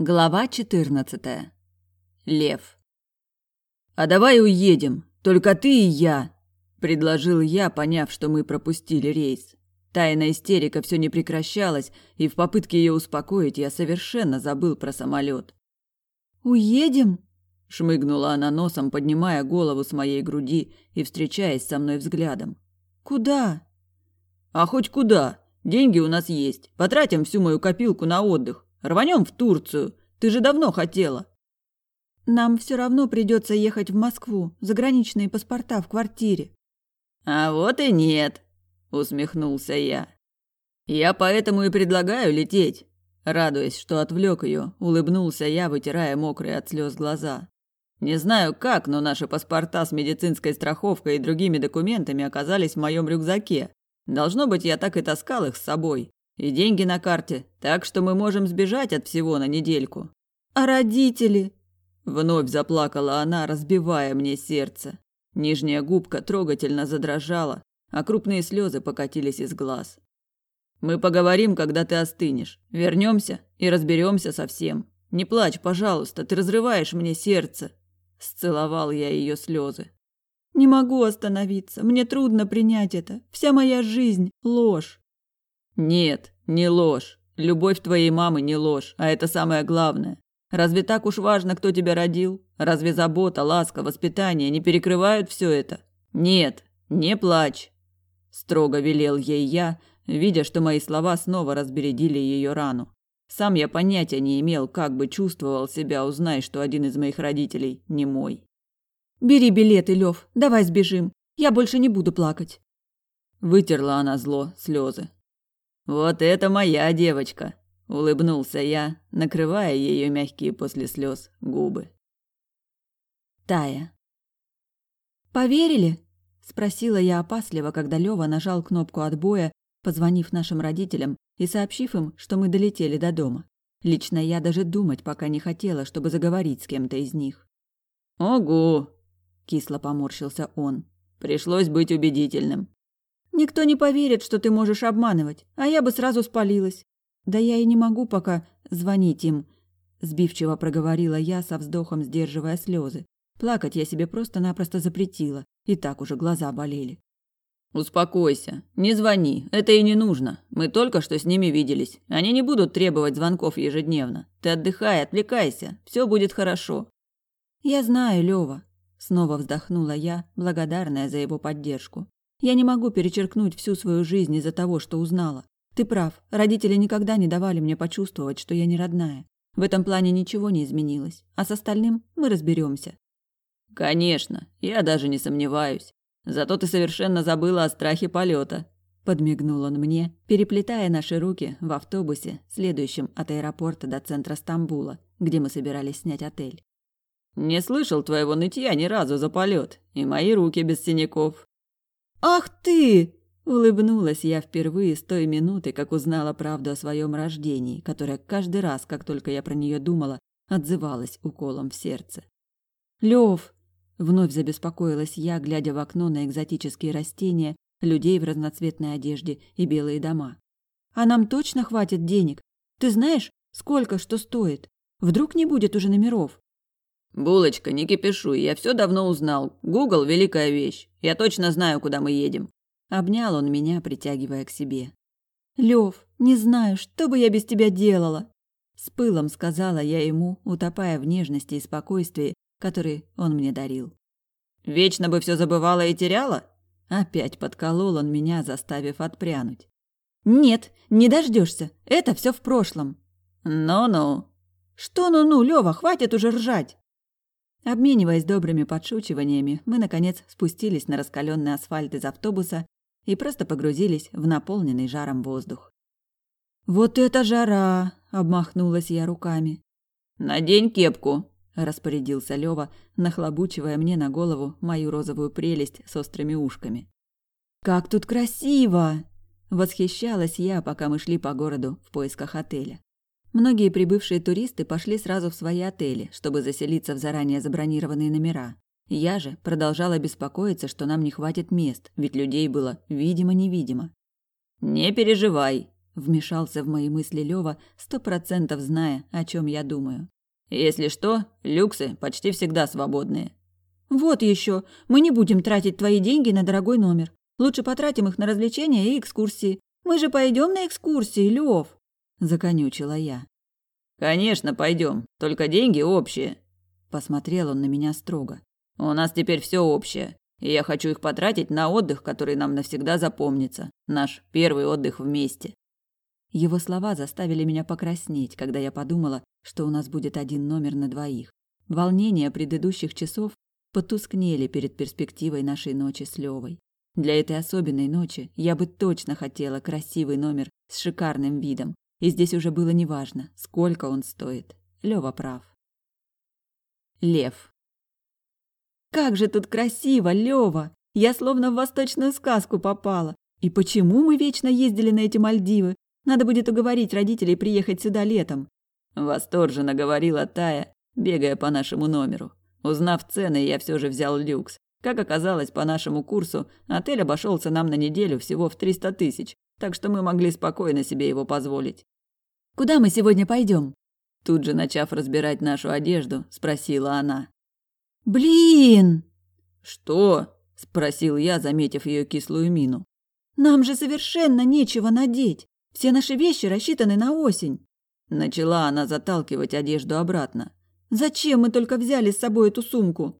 Глава 14. Лев. А давай уедем, только ты и я, предложил я, поняв, что мы пропустили рейс. Тайная истерика все не прекращалась, и в попытке ее успокоить я совершенно забыл про самолет. Уедем? шмыгнула она носом, поднимая голову с моей груди и встречаясь со мной взглядом. Куда? А хоть куда? Деньги у нас есть. Потратим всю мою копилку на отдых. Рванем в Турцию. Ты же давно хотела. Нам все равно придется ехать в Москву. Заграничные паспорта в квартире. А вот и нет, усмехнулся я. Я поэтому и предлагаю лететь. Радуясь, что отвлек ее, улыбнулся я, вытирая мокрые от слез глаза. Не знаю как, но наши паспорта с медицинской страховкой и другими документами оказались в моем рюкзаке. Должно быть, я так и таскал их с собой. И деньги на карте, так что мы можем сбежать от всего на недельку. А родители? Вновь заплакала она, разбивая мне сердце. Нижняя губка трогательно задрожала, а крупные слезы покатились из глаз. Мы поговорим, когда ты остынешь. Вернемся и разберемся со всем. Не плачь, пожалуйста, ты разрываешь мне сердце. Сцеловал я ее слезы. Не могу остановиться. Мне трудно принять это. Вся моя жизнь ложь. Нет, не ложь. Любовь твоей мамы не ложь, а это самое главное. Разве так уж важно, кто тебя родил? Разве забота, ласка, воспитание не перекрывают все это? Нет, не плачь, строго велел ей я, видя, что мои слова снова разбередили ее рану. Сам я понятия не имел, как бы чувствовал себя, узнай, что один из моих родителей не мой. Бери билеты, Лев, давай сбежим. Я больше не буду плакать. Вытерла она зло слезы. Вот это моя девочка, улыбнулся я, накрывая ее мягкие после слез губы. Тая. Поверили? спросила я опасливо, когда Лева нажал кнопку отбоя, позвонив нашим родителям и сообщив им, что мы долетели до дома. Лично я даже думать пока не хотела, чтобы заговорить с кем-то из них. Ого, кисло поморщился он. Пришлось быть убедительным. Никто не поверит, что ты можешь обманывать, а я бы сразу спалилась. Да я и не могу пока звонить им, сбивчиво проговорила я со вздохом, сдерживая слезы. Плакать я себе просто-напросто запретила, и так уже глаза болели. Успокойся, не звони, это и не нужно. Мы только что с ними виделись. Они не будут требовать звонков ежедневно. Ты отдыхай, отвлекайся, все будет хорошо. Я знаю, Лева. Снова вздохнула я, благодарная за его поддержку. Я не могу перечеркнуть всю свою жизнь из-за того, что узнала. Ты прав, родители никогда не давали мне почувствовать, что я не родная. В этом плане ничего не изменилось, а с остальным мы разберемся. Конечно, я даже не сомневаюсь. Зато ты совершенно забыла о страхе полета. Подмигнул он мне, переплетая наши руки в автобусе, следующем от аэропорта до центра Стамбула, где мы собирались снять отель. Не слышал твоего нытья ни разу за полет, и мои руки без синяков. «Ах ты!» – улыбнулась я впервые с той минуты, как узнала правду о своем рождении, которая каждый раз, как только я про нее думала, отзывалась уколом в сердце. «Лев!» – вновь забеспокоилась я, глядя в окно на экзотические растения, людей в разноцветной одежде и белые дома. «А нам точно хватит денег? Ты знаешь, сколько что стоит? Вдруг не будет уже номеров?» Булочка, не кипишуй, я все давно узнал. Гугл великая вещь. Я точно знаю, куда мы едем. Обнял он меня, притягивая к себе. Лев, не знаю, что бы я без тебя делала. С пылом сказала я ему, утопая в нежности и спокойствии, которые он мне дарил. Вечно бы все забывала и теряла? Опять подколол он меня, заставив отпрянуть. Нет, не дождешься. Это все в прошлом. Ну-ну. Что ну-ну, Лева, хватит уже ржать. Обмениваясь добрыми подшучиваниями, мы, наконец, спустились на раскаленный асфальт из автобуса и просто погрузились в наполненный жаром воздух. «Вот это жара!» – обмахнулась я руками. «Надень кепку!» – распорядился Лёва, нахлобучивая мне на голову мою розовую прелесть с острыми ушками. «Как тут красиво!» – восхищалась я, пока мы шли по городу в поисках отеля. Многие прибывшие туристы пошли сразу в свои отели, чтобы заселиться в заранее забронированные номера. Я же продолжала беспокоиться, что нам не хватит мест, ведь людей было видимо-невидимо. «Не переживай», – Вмешался в мои мысли Лёва, сто процентов зная, о чем я думаю. Если что, люксы почти всегда свободные. Вот еще, мы не будем тратить твои деньги на дорогой номер. Лучше потратим их на развлечения и экскурсии. Мы же пойдем на экскурсии, Лев. Законючила я. Конечно, пойдем. Только деньги общие. Посмотрел он на меня строго. У нас теперь все общее. И я хочу их потратить на отдых, который нам навсегда запомнится. Наш первый отдых вместе. Его слова заставили меня покраснеть, когда я подумала, что у нас будет один номер на двоих. Волнения предыдущих часов потускнели перед перспективой нашей ночи с Левой. Для этой особенной ночи я бы точно хотела красивый номер с шикарным видом. И здесь уже было неважно, сколько он стоит. Лева прав. Лев. Как же тут красиво, Лева! Я словно в восточную сказку попала. И почему мы вечно ездили на эти Мальдивы? Надо будет уговорить родителей приехать сюда летом. Восторженно говорила Тая, бегая по нашему номеру. Узнав цены, я все же взял люкс. Как оказалось, по нашему курсу отель обошелся нам на неделю всего в 300 тысяч, так что мы могли спокойно себе его позволить. «Куда мы сегодня пойдем? Тут же, начав разбирать нашу одежду, спросила она. «Блин!» «Что?» – спросил я, заметив ее кислую мину. «Нам же совершенно нечего надеть. Все наши вещи рассчитаны на осень». Начала она заталкивать одежду обратно. «Зачем мы только взяли с собой эту сумку?»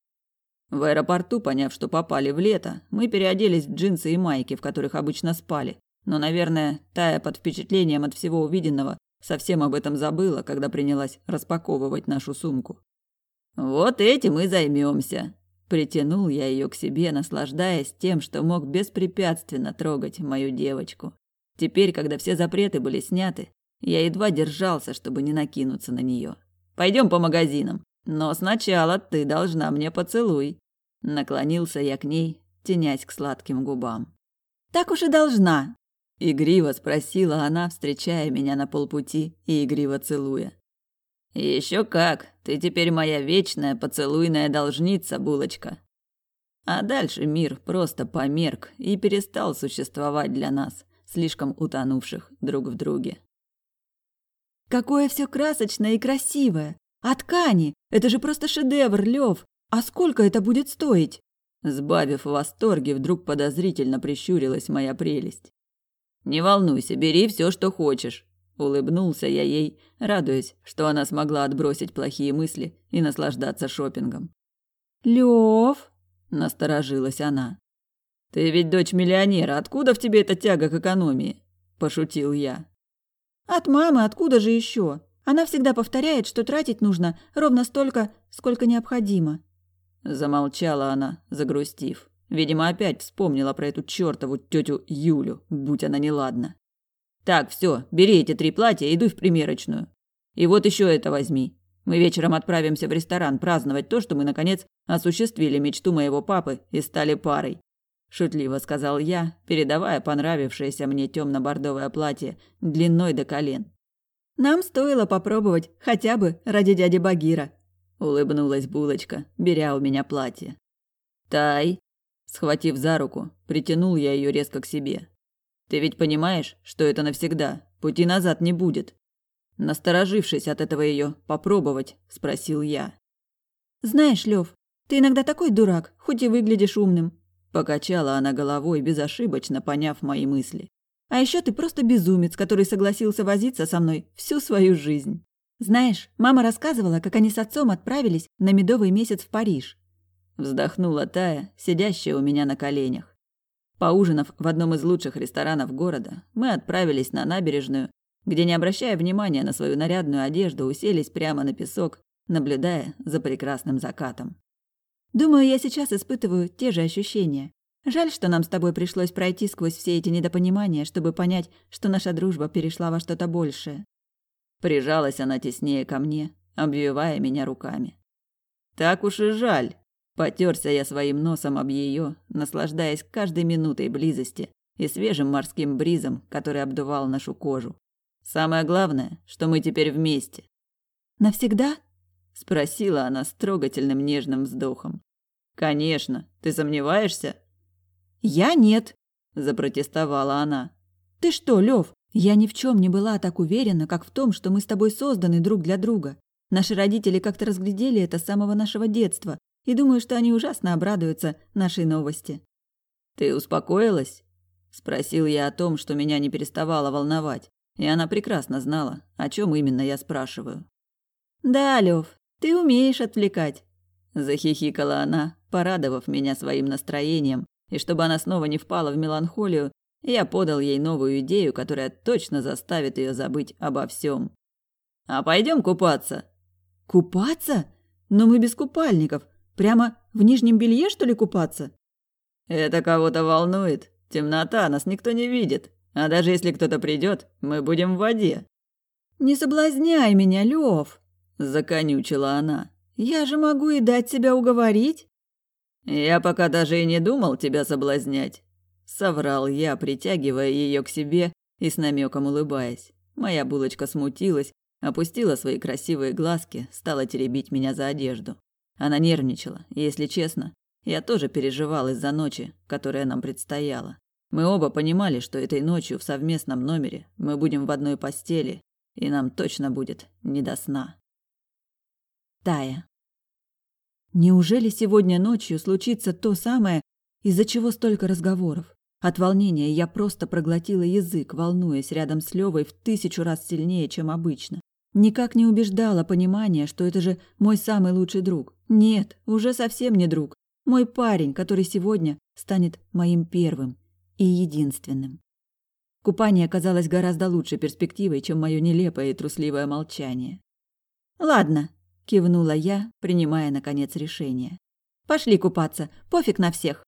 В аэропорту, поняв, что попали в лето, мы переоделись в джинсы и майки, в которых обычно спали. Но, наверное, Тая под впечатлением от всего увиденного совсем об этом забыла, когда принялась распаковывать нашу сумку. «Вот этим и займемся», – притянул я ее к себе, наслаждаясь тем, что мог беспрепятственно трогать мою девочку. Теперь, когда все запреты были сняты, я едва держался, чтобы не накинуться на нее. Пойдем по магазинам. Но сначала ты должна мне поцелуй. Наклонился я к ней, тенясь к сладким губам. Так уж и должна. Игриво спросила она, встречая меня на полпути и игриво целуя. Еще как, ты теперь моя вечная поцелуйная должница, булочка. А дальше мир просто померк и перестал существовать для нас, слишком утонувших друг в друге. Какое все красочное и красивое! А ткани? Это же просто шедевр, Лев! А сколько это будет стоить? Сбавив в восторге, вдруг подозрительно прищурилась моя прелесть. «Не волнуйся, бери все, что хочешь», – улыбнулся я ей, радуясь, что она смогла отбросить плохие мысли и наслаждаться шопингом. «Лев?» – насторожилась она. «Ты ведь дочь миллионера, откуда в тебе эта тяга к экономии?» – пошутил я. От мамы откуда же еще? Она всегда повторяет, что тратить нужно ровно столько, сколько необходимо. Замолчала она, загрустив. Видимо, опять вспомнила про эту чертову тетю Юлю, будь она неладна. Так, все, бери эти три платья и иду в примерочную. И вот еще это возьми. Мы вечером отправимся в ресторан праздновать то, что мы, наконец, осуществили мечту моего папы и стали парой шутливо сказал я, передавая понравившееся мне темно-бордовое платье длиной до колен. Нам стоило попробовать хотя бы ради дяди Багира, улыбнулась булочка, беря у меня платье. Тай, схватив за руку, притянул я ее резко к себе. Ты ведь понимаешь, что это навсегда, пути назад не будет. Насторожившись от этого ее попробовать, спросил я. Знаешь, Лев, ты иногда такой дурак, хоть и выглядишь умным. Покачала она головой, безошибочно поняв мои мысли. А еще ты просто безумец, который согласился возиться со мной всю свою жизнь. Знаешь, мама рассказывала, как они с отцом отправились на медовый месяц в Париж. Вздохнула Тая, сидящая у меня на коленях. Поужинав в одном из лучших ресторанов города, мы отправились на набережную, где, не обращая внимания на свою нарядную одежду, уселись прямо на песок, наблюдая за прекрасным закатом. Думаю, я сейчас испытываю те же ощущения. Жаль, что нам с тобой пришлось пройти сквозь все эти недопонимания, чтобы понять, что наша дружба перешла во что-то большее. Прижалась она теснее ко мне, обвивая меня руками. Так уж и жаль. Потерся я своим носом об ее, наслаждаясь каждой минутой близости и свежим морским бризом, который обдувал нашу кожу. Самое главное, что мы теперь вместе. Навсегда? спросила она с трогательным нежным вздохом. Конечно, ты сомневаешься? Я нет, запротестовала она. Ты что, Лев? Я ни в чем не была так уверена, как в том, что мы с тобой созданы друг для друга. Наши родители как-то разглядели это с самого нашего детства, и думаю, что они ужасно обрадуются нашей новости. Ты успокоилась? спросил я о том, что меня не переставало волновать, и она прекрасно знала, о чем именно я спрашиваю. Да, Лев, ты умеешь отвлекать, захихикала она, порадовав меня своим настроением, и чтобы она снова не впала в меланхолию, я подал ей новую идею, которая точно заставит ее забыть обо всем. А пойдем купаться. Купаться? Но мы без купальников. Прямо в нижнем белье, что ли, купаться? Это кого-то волнует. Темнота, нас никто не видит. А даже если кто-то придет, мы будем в воде. Не соблазняй меня, Лев, законючила она. Я же могу и дать себя уговорить. Я пока даже и не думал тебя соблазнять, соврал я, притягивая ее к себе и с намеком улыбаясь. Моя булочка смутилась, опустила свои красивые глазки, стала теребить меня за одежду. Она нервничала, если честно, я тоже переживал из-за ночи, которая нам предстояла. Мы оба понимали, что этой ночью в совместном номере мы будем в одной постели, и нам точно будет не до сна. Тая. Неужели сегодня ночью случится то самое, из-за чего столько разговоров? От волнения я просто проглотила язык, волнуясь рядом с Левой в тысячу раз сильнее, чем обычно. Никак не убеждала понимание, что это же мой самый лучший друг. Нет, уже совсем не друг. Мой парень, который сегодня станет моим первым и единственным. Купание казалось гораздо лучшей перспективой, чем мое нелепое и трусливое молчание. «Ладно», – кивнула я, принимая, наконец, решение. «Пошли купаться, пофиг на всех».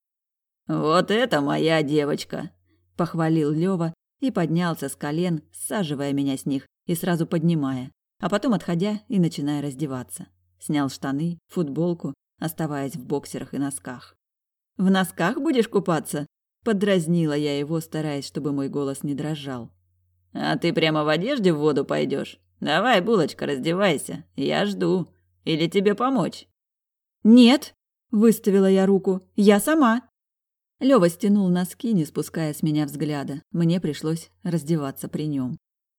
«Вот это моя девочка!» – похвалил Лёва и поднялся с колен, саживая меня с них и сразу поднимая, а потом отходя и начиная раздеваться. Снял штаны, футболку, оставаясь в боксерах и носках. «В носках будешь купаться?» – подразнила я его, стараясь, чтобы мой голос не дрожал. «А ты прямо в одежде в воду пойдешь? Давай, булочка, раздевайся, я жду. Или тебе помочь?» «Нет!» – выставила я руку. «Я сама!» Лёва стянул носки, не спуская с меня взгляда. Мне пришлось раздеваться при нем.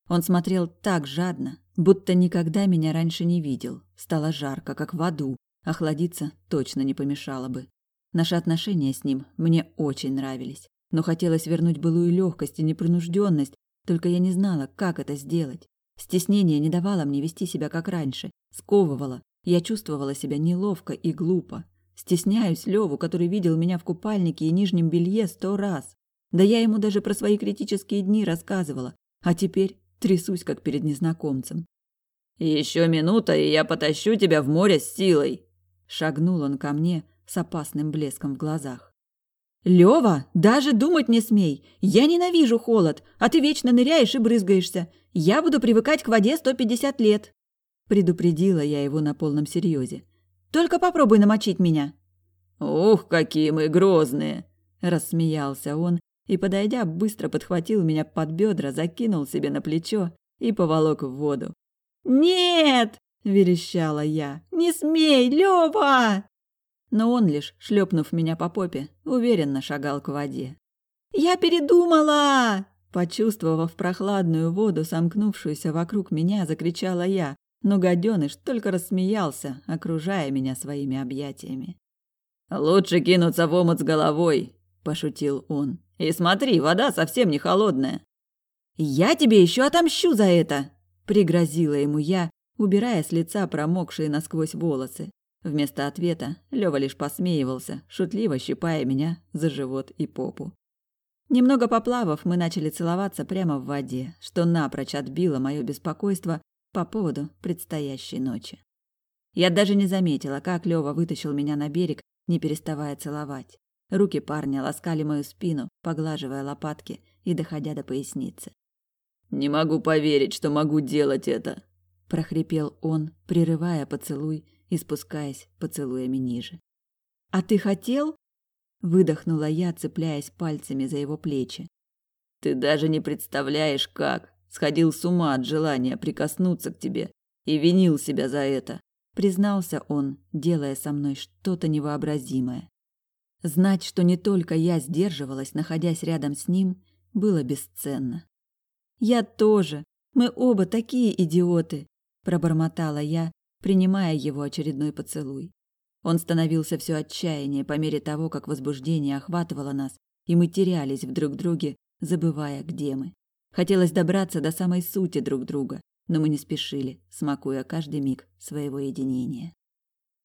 Он смотрел так жадно, будто никогда меня раньше не видел. Стало жарко, как в аду. Охладиться точно не помешало бы. Наши отношения с ним мне очень нравились. Но хотелось вернуть былую легкость и непринужденность, только я не знала, как это сделать. Стеснение не давало мне вести себя как раньше, сковывало. Я чувствовала себя неловко и глупо. Стесняюсь Леву, который видел меня в купальнике и нижнем белье сто раз. Да я ему даже про свои критические дни рассказывала, а теперь трясусь, как перед незнакомцем. Еще минута, и я потащу тебя в море с силой. Шагнул он ко мне с опасным блеском в глазах. Лева, даже думать не смей. Я ненавижу холод, а ты вечно ныряешь и брызгаешься. Я буду привыкать к воде сто пятьдесят лет. Предупредила я его на полном серьезе. Только попробуй намочить меня. Ух, какие мы грозные, рассмеялся он и, подойдя, быстро подхватил меня под бедра, закинул себе на плечо и поволок в воду. Нет, верещала я. Не смей, Лёва! Но он лишь, шлепнув меня по попе, уверенно шагал к воде. Я передумала! Почувствовав прохладную воду, сомкнувшуюся вокруг меня, закричала я, но гаденыш только рассмеялся, окружая меня своими объятиями. «Лучше кинуться в омут с головой», – пошутил он. «И смотри, вода совсем не холодная». «Я тебе еще отомщу за это!» – пригрозила ему я, убирая с лица промокшие насквозь волосы. Вместо ответа Лёва лишь посмеивался, шутливо щипая меня за живот и попу. Немного поплавав, мы начали целоваться прямо в воде, что напрочь отбило мое беспокойство по поводу предстоящей ночи. Я даже не заметила, как Лёва вытащил меня на берег, не переставая целовать. Руки парня ласкали мою спину, поглаживая лопатки и доходя до поясницы. «Не могу поверить, что могу делать это!» – прохрипел он, прерывая поцелуй и спускаясь поцелуями ниже. «А ты хотел?» – выдохнула я, цепляясь пальцами за его плечи. «Ты даже не представляешь, как!» Сходил с ума от желания прикоснуться к тебе и винил себя за это, признался он, делая со мной что-то невообразимое. Знать, что не только я сдерживалась, находясь рядом с ним, было бесценно. Я тоже. Мы оба такие идиоты, пробормотала я, принимая его очередной поцелуй. Он становился все отчаяннее по мере того, как возбуждение охватывало нас, и мы терялись в друг друге, забывая, где мы. Хотелось добраться до самой сути друг друга, но мы не спешили, смакуя каждый миг своего единения.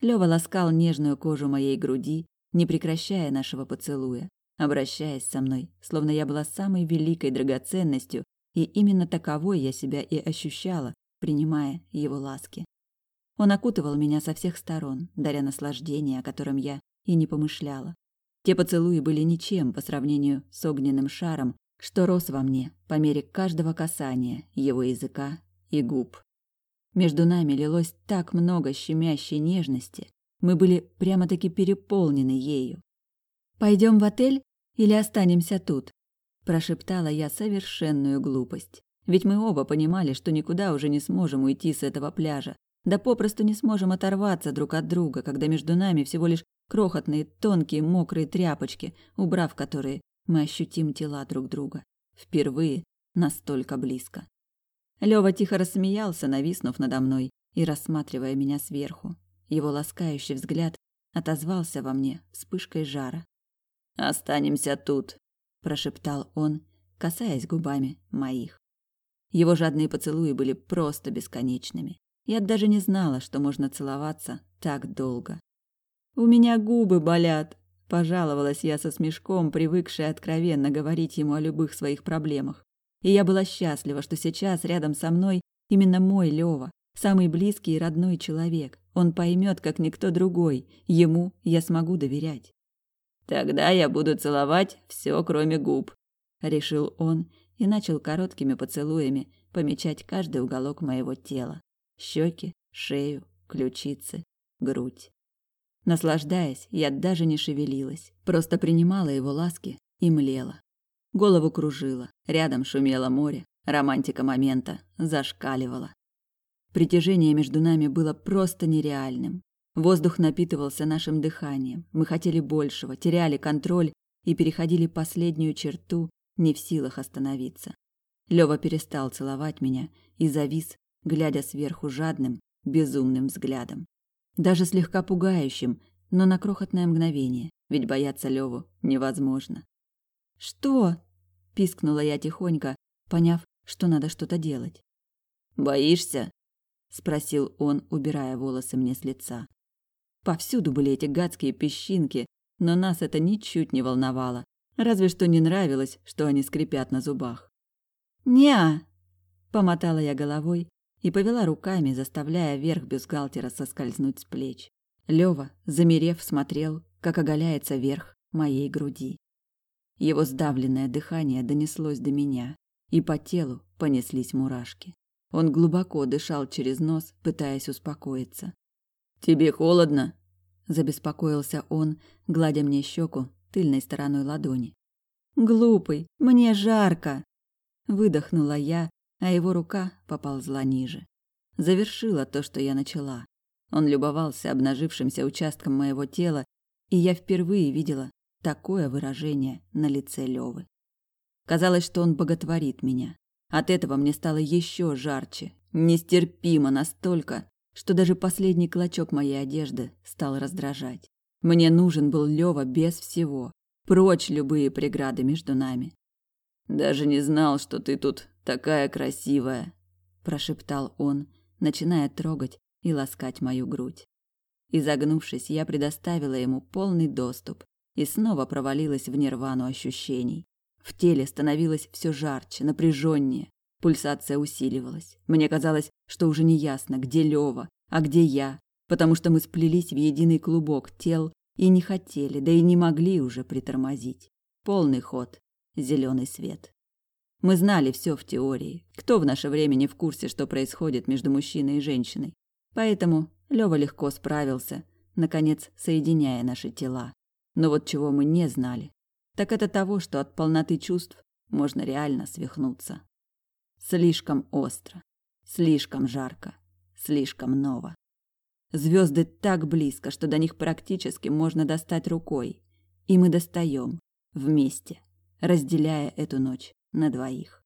Лёва ласкал нежную кожу моей груди, не прекращая нашего поцелуя, обращаясь со мной, словно я была самой великой драгоценностью, и именно таковой я себя и ощущала, принимая его ласки. Он окутывал меня со всех сторон, даря наслаждение, о котором я и не помышляла. Те поцелуи были ничем по сравнению с огненным шаром, что рос во мне по мере каждого касания его языка и губ. Между нами лилось так много щемящей нежности, мы были прямо-таки переполнены ею. Пойдем в отель или останемся тут? прошептала я совершенную глупость. Ведь мы оба понимали, что никуда уже не сможем уйти с этого пляжа, да попросту не сможем оторваться друг от друга, когда между нами всего лишь крохотные, тонкие, мокрые тряпочки, убрав которые, мы ощутим тела друг друга. Впервые настолько близко. Лёва тихо рассмеялся, нависнув надо мной и рассматривая меня сверху. Его ласкающий взгляд отозвался во мне вспышкой жара. «Останемся тут», – прошептал он, касаясь губами моих. Его жадные поцелуи были просто бесконечными. Я даже не знала, что можно целоваться так долго. «У меня губы болят», – пожаловалась я со смешком, привыкшая откровенно говорить ему о любых своих проблемах. И я была счастлива, что сейчас рядом со мной именно мой Лёва, самый близкий и родной человек. Он поймет, как никто другой. Ему я смогу доверять. Тогда я буду целовать все, кроме губ, решил он и начал короткими поцелуями помечать каждый уголок моего тела щеки, шею, ключицы, грудь. Наслаждаясь, я даже не шевелилась, просто принимала его ласки и млела. Голову кружило, рядом шумело море, романтика момента зашкаливала. Притяжение между нами было просто нереальным. Воздух напитывался нашим дыханием. Мы хотели большего, теряли контроль и переходили последнюю черту, не в силах остановиться. Лёва перестал целовать меня и завис, глядя сверху жадным, безумным взглядом. Даже слегка пугающим, но на крохотное мгновение, ведь бояться Леву невозможно. «Что?» – пискнула я тихонько, поняв, что надо что-то делать. «Боишься?» – спросил он, убирая волосы мне с лица. Повсюду были эти гадские песчинки, но нас это ничуть не волновало, разве что не нравилось, что они скрипят на зубах. «Не-а!» – помотала я головой и повела руками, заставляя верх бюстгальтера соскользнуть с плеч. Лёва, замерев, смотрел, как оголяется верх моей груди. Его сдавленное дыхание донеслось до меня, и по телу понеслись мурашки. Он глубоко дышал через нос, пытаясь успокоиться. «Тебе холодно?» – забеспокоился он, гладя мне щеку тыльной стороной ладони. «Глупый, мне жарко!» – выдохнула я, а его рука поползла ниже. Завершила то, что я начала. Он любовался обнажившимся участком моего тела, и я впервые видела такое выражение на лице Лёвы. Казалось, что он боготворит меня. От этого мне стало еще жарче, нестерпимо настолько, что даже последний клочок моей одежды стал раздражать. Мне нужен был Лёва без всего, прочь любые преграды между нами. Даже не знал, что ты тут такая красивая, прошептал он, начиная трогать и ласкать мою грудь. Изогнувшись, я предоставила ему полный доступ и снова провалилась в нирвану ощущений. В теле становилось все жарче, напряженнее, пульсация усиливалась. Мне казалось, что уже не ясно, где Лева, а где я, потому что мы сплелись в единый клубок тел и не хотели, да и не могли уже притормозить. Полный ход, зеленый свет. Мы знали все в теории. Кто в наше время не в курсе, что происходит между мужчиной и женщиной? Поэтому Лёва легко справился, наконец соединяя наши тела. Но вот чего мы не знали, так это того, что от полноты чувств можно реально свихнуться. Слишком остро, слишком жарко, слишком ново. Звезды так близко, что до них практически можно достать рукой. И мы достаем вместе разделяя эту ночь на двоих.